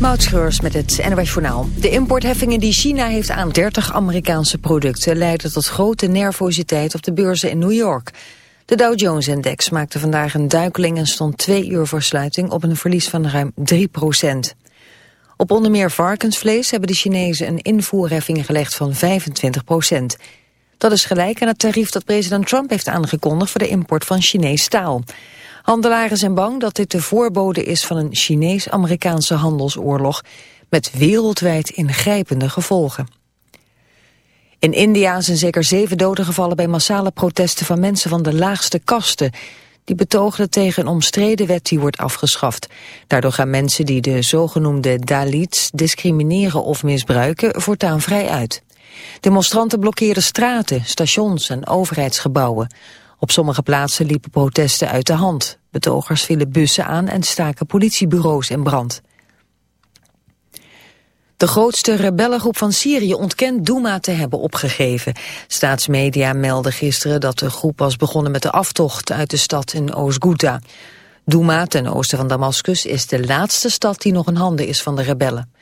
Moutschreurs met het NOS Journaal. De importheffingen die China heeft aan 30 Amerikaanse producten... leiden tot grote nervositeit op de beurzen in New York. De Dow Jones-index maakte vandaag een duikeling... en stond twee uur voor sluiting op een verlies van ruim 3 procent. Op onder meer varkensvlees hebben de Chinezen een invoerheffing gelegd van 25 procent. Dat is gelijk aan het tarief dat president Trump heeft aangekondigd... voor de import van Chinees staal... Handelaren zijn bang dat dit de voorbode is van een Chinees-Amerikaanse handelsoorlog met wereldwijd ingrijpende gevolgen. In India zijn zeker zeven doden gevallen bij massale protesten van mensen van de laagste kasten. Die betoogden tegen een omstreden wet die wordt afgeschaft. Daardoor gaan mensen die de zogenoemde Dalits discrimineren of misbruiken voortaan vrij uit. Demonstranten blokkeerden straten, stations en overheidsgebouwen. Op sommige plaatsen liepen protesten uit de hand. Betogers vielen bussen aan en staken politiebureaus in brand. De grootste rebellengroep van Syrië ontkent Douma te hebben opgegeven. Staatsmedia melden gisteren dat de groep was begonnen met de aftocht uit de stad in Oost-Ghouta. Douma, ten oosten van Damascus, is de laatste stad die nog in handen is van de rebellen.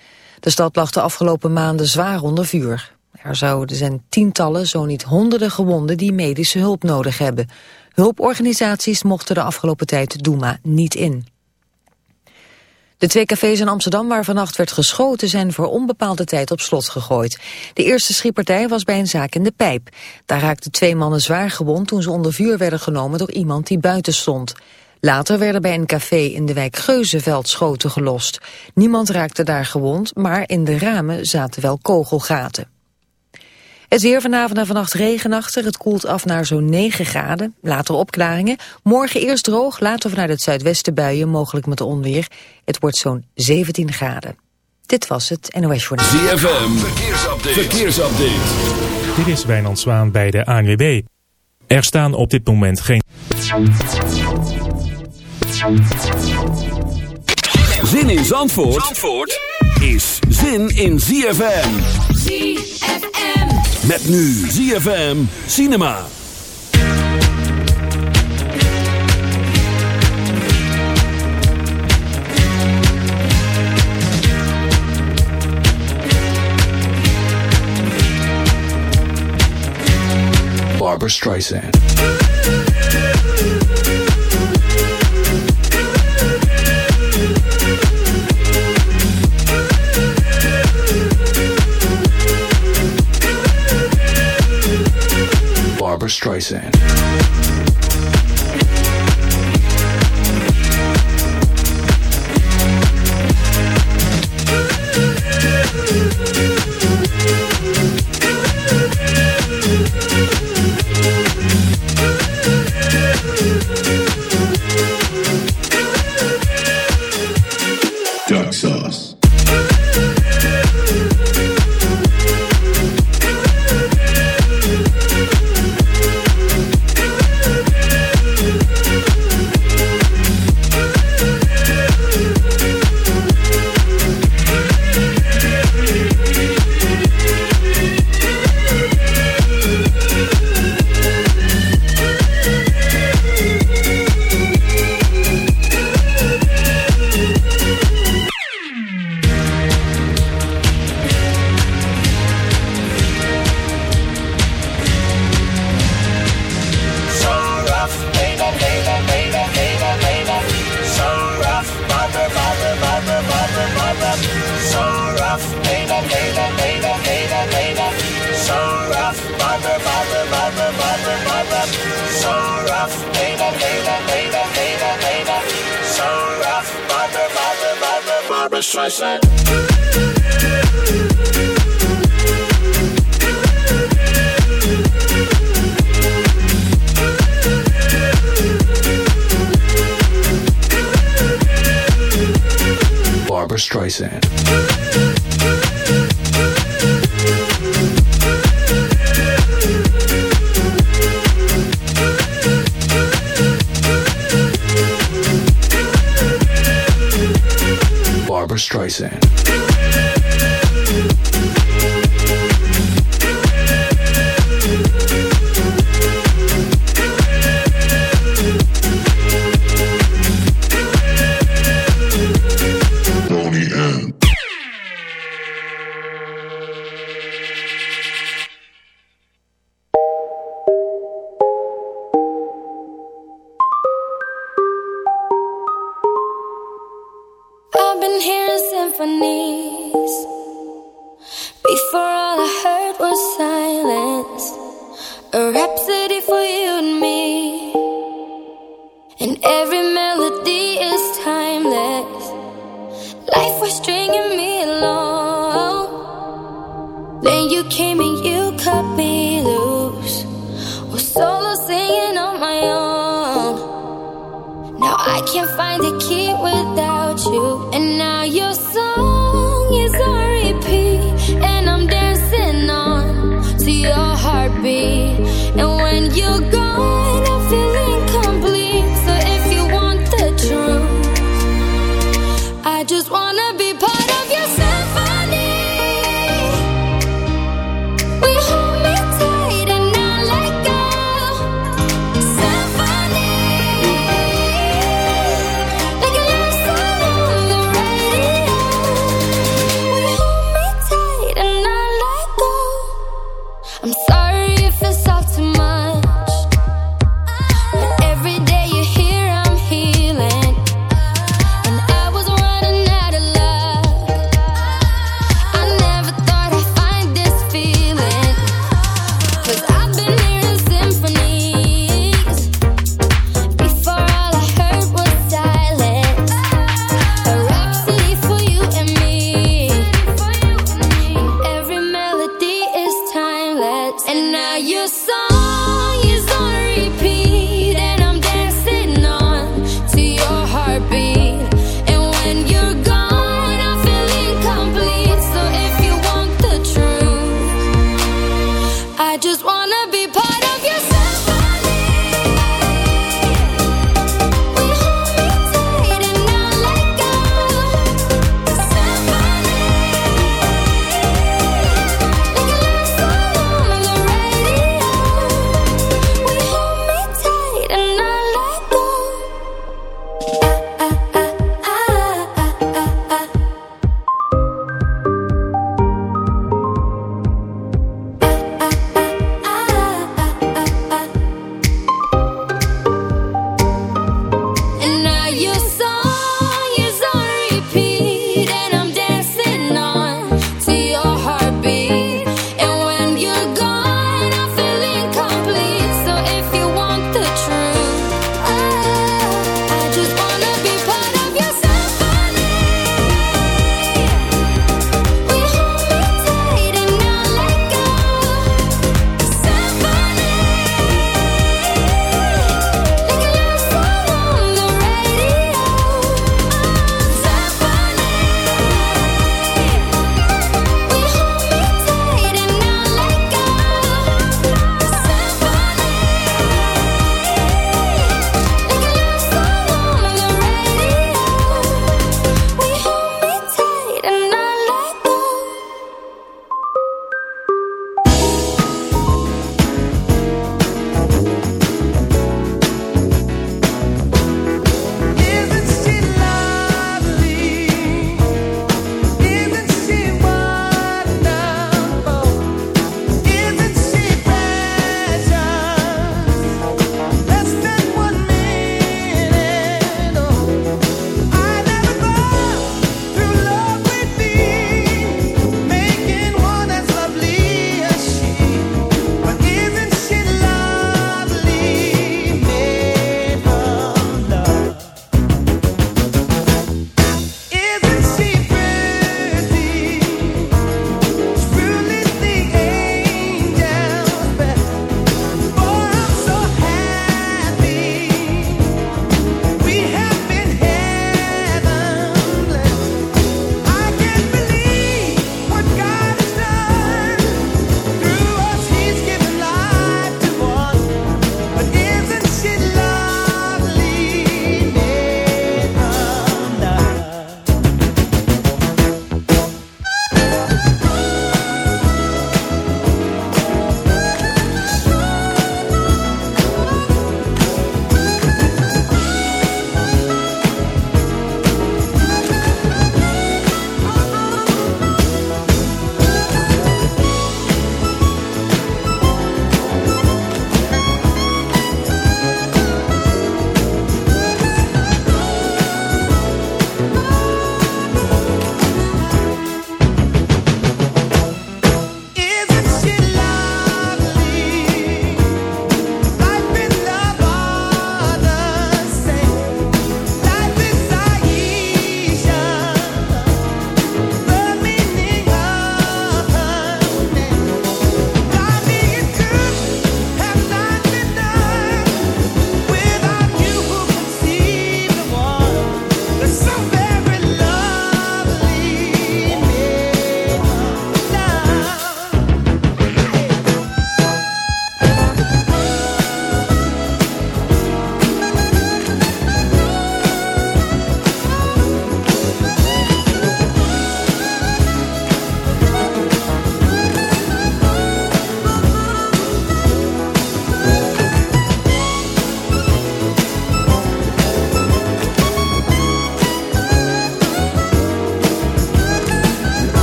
De stad lag de afgelopen maanden zwaar onder vuur. Er zouden zijn tientallen, zo niet honderden gewonden die medische hulp nodig hebben. Hulporganisaties mochten de afgelopen tijd Douma niet in. De twee cafés in Amsterdam waar vannacht werd geschoten zijn voor onbepaalde tijd op slot gegooid. De eerste schietpartij was bij een zaak in de pijp. Daar raakten twee mannen zwaar gewond toen ze onder vuur werden genomen door iemand die buiten stond. Later werden bij een café in de wijk Geuzenveld schoten gelost. Niemand raakte daar gewond, maar in de ramen zaten wel kogelgaten. Het weer vanavond en vannacht regenachtig. Het koelt af naar zo'n 9 graden. Later opklaringen. Morgen eerst droog, later vanuit het zuidwesten buien, mogelijk met onweer. Het wordt zo'n 17 graden. Dit was het NOS Journal. ZFM, verkeersupdate. verkeersupdate. Dit is Wijnand Zwaan bij de ANWB. Er staan op dit moment geen... Zin in Zandvoort, Zandvoort? is zin in ZFM. ZFM. Met nu ZFM Cinema. Barbra Streisand. Barbra Streisand. Streisand. Barbra Streisand. solo singing on my own. Now I can't find a key without you, and now you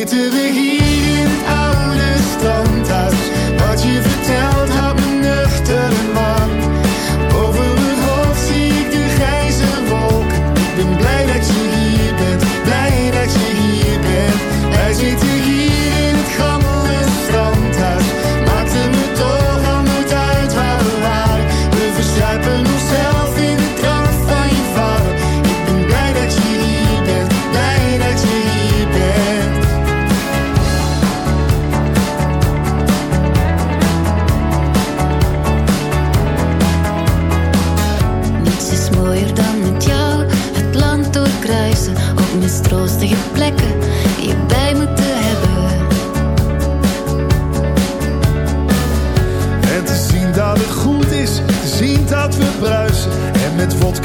to the heat.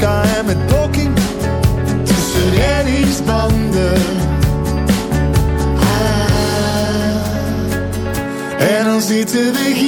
En met poking tussen de Ah, en dan zitten we hier.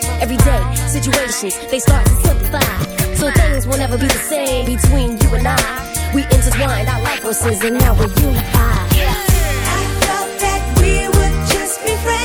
everyday situations, they start to simplify. So things will never be the same between you and I. We intertwined our life forces and now we're unified. I thought that we would just be friends.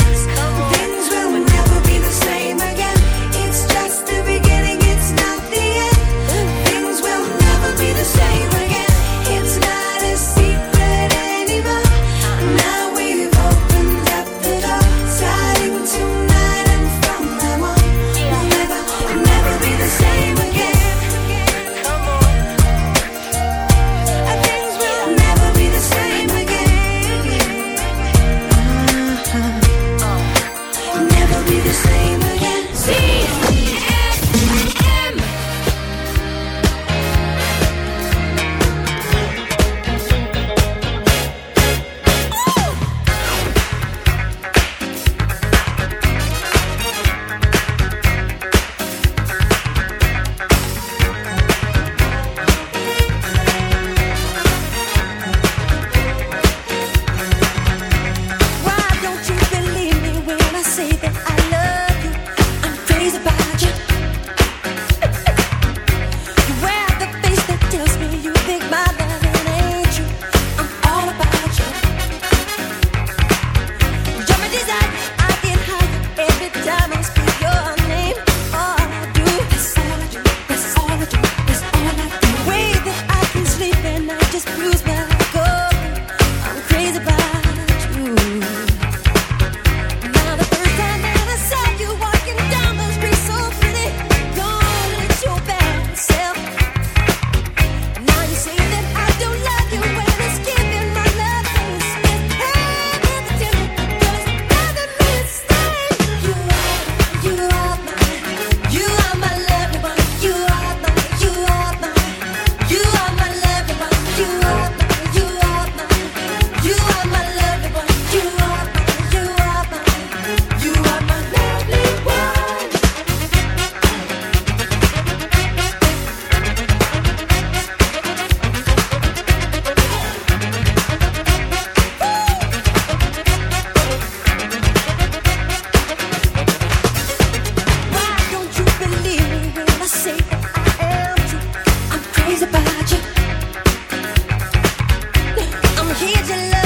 did you love?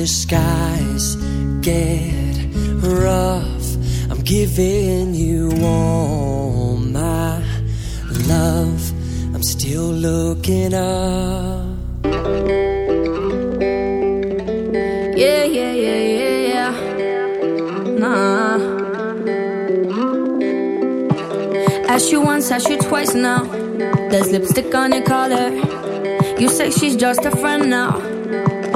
The skies get rough. I'm giving you all my love. I'm still looking up. Yeah, yeah, yeah, yeah, yeah. Nah. Ask you once, ask you twice now. There's lipstick on your collar. You say she's just a friend now.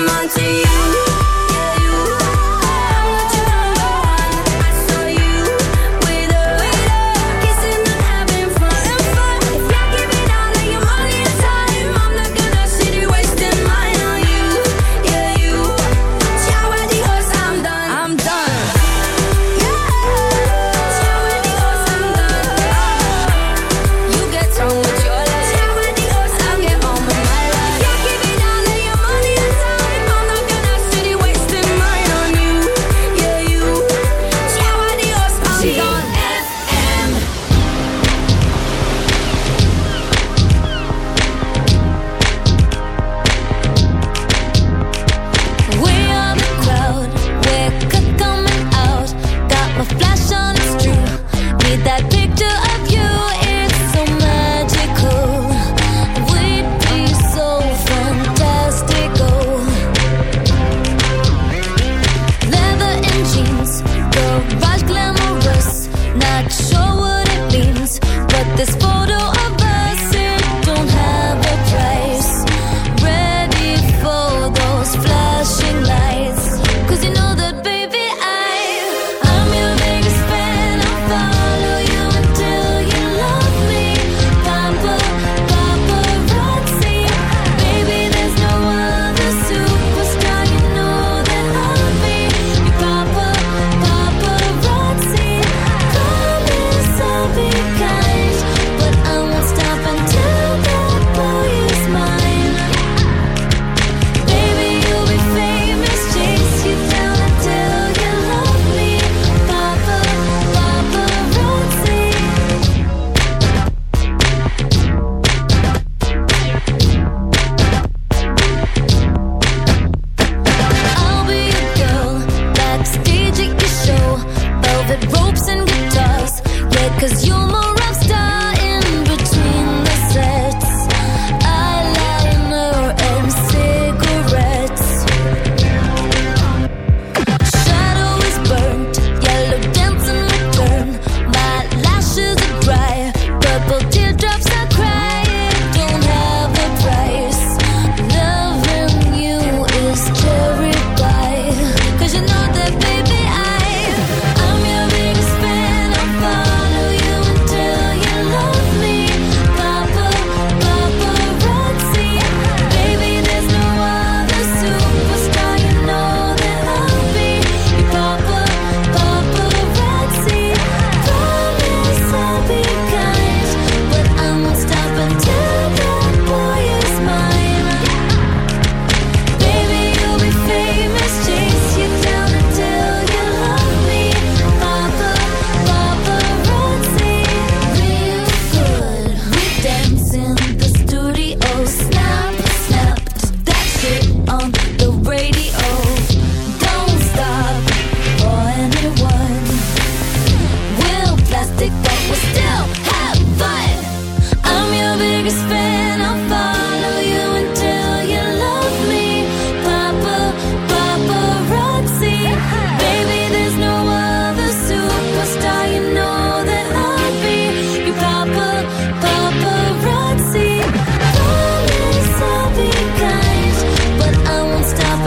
I'm onto you.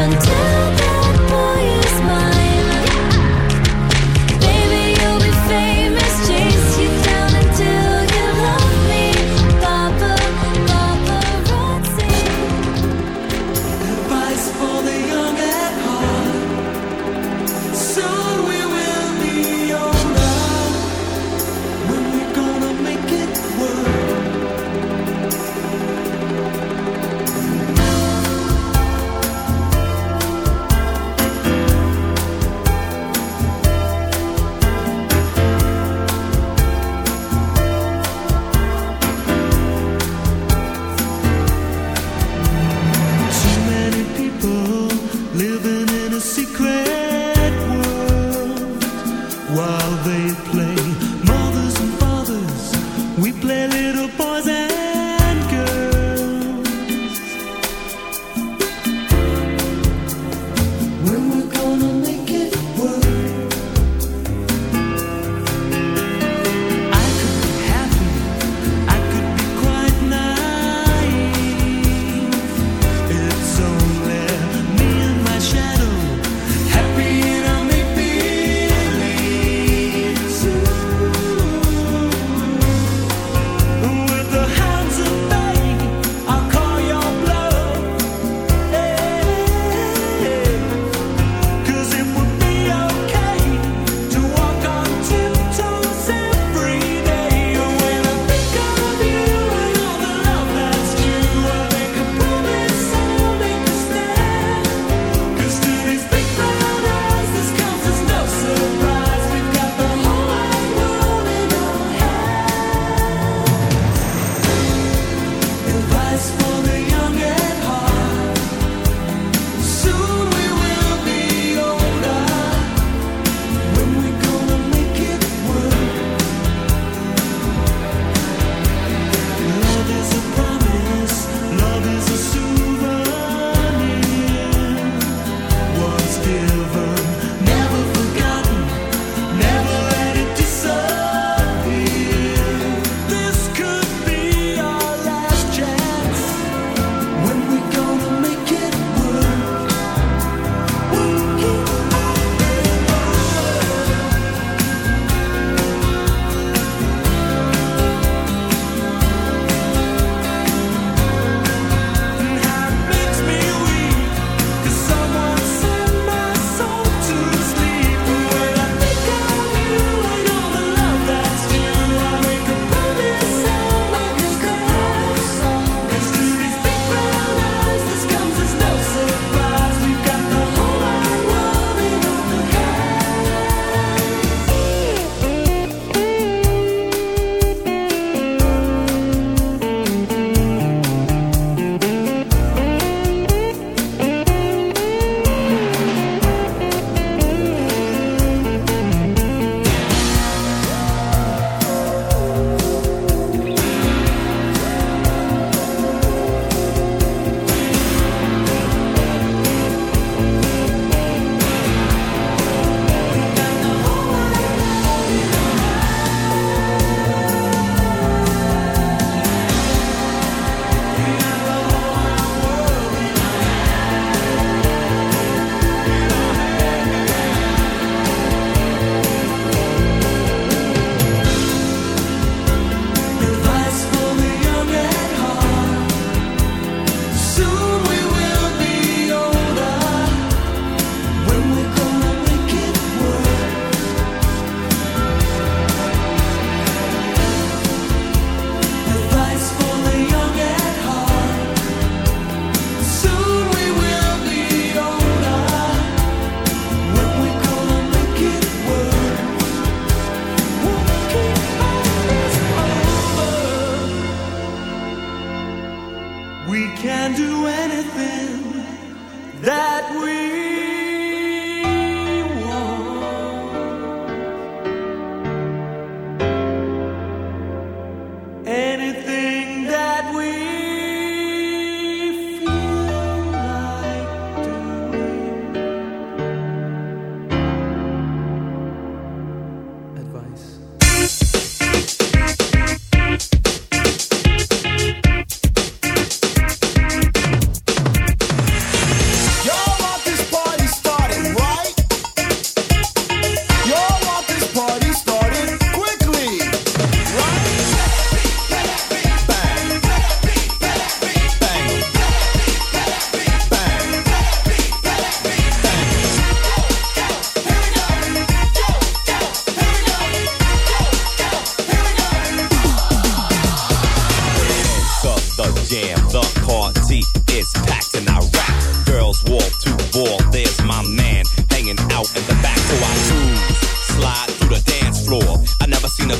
until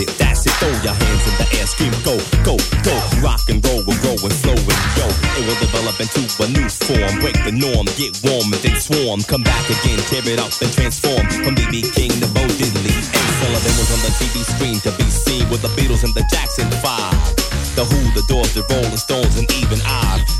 it. That's it. Throw your hands in the air, scream, go, go, go. Rock and roll, we're growing, flowing, yo. It will develop into a new form. Break the norm, get warm and then swarm. Come back again, tear it up and transform. From BB King to Bo Diddley. Ed Sullivan was on the TV screen to be seen with the Beatles and the Jackson 5. The Who, the Doors, the Rolling Stones, and even I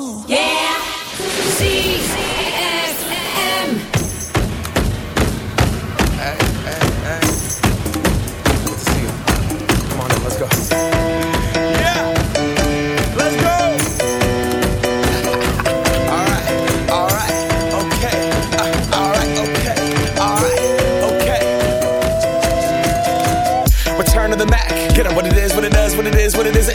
Yeah. CFM.